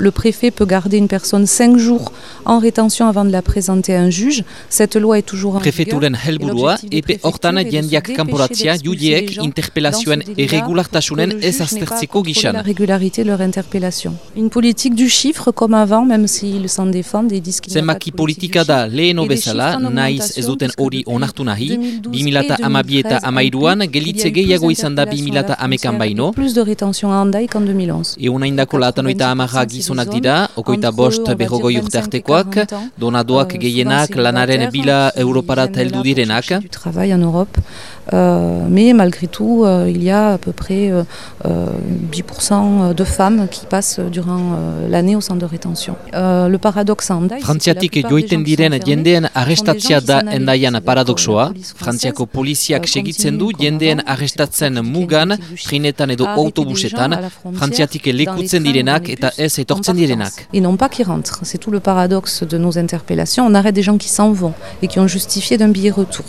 le préfet peut garder une personne cinq jours en rétention avant de la présenter à un juge. Cette loi est toujours en Prefeturen helburua, epe hortan jendiak kanporatzia judiek interpelazioen irregulartasunen ez aztertzeko gisan. La régularité de leur interpellation. Une politique du chiffre comme avant, même s'ils s'en défendent et disent qu'il Zenbaki politika da leheno bezala, naiz ez duten hori onartu nahi, 2012 eta amairuan gelitze gehiago izan da 2011an baino, Plus de rétention à Handaï qu'en 2011. Euna indako latanoita amarra gizonak dira, okoita bost behogoi urte artekoak, donadoak gehienak lanaren bila Europarat heldu direnak. Du euh, mais malgré tout, euh, il y a à peu près euh, 10% de femmes qui passent durant l'année au centre de rétention. le paradoxe en Endai... Frantziatik joiten diren jendeen arrestatzia da Endaian paradoxoa. Frantziako poliziak segitzen du jendeen arrestatzen mugan, trinetan edo autobusetan, frantziatik lekutzen direnak eta ez etor partance. direnak. Et non pas qui rentrent. C'est tout le paradoxe de nos interpellations. On arrête des gens qui s'en vont et qui ont justifié d'un billet retour.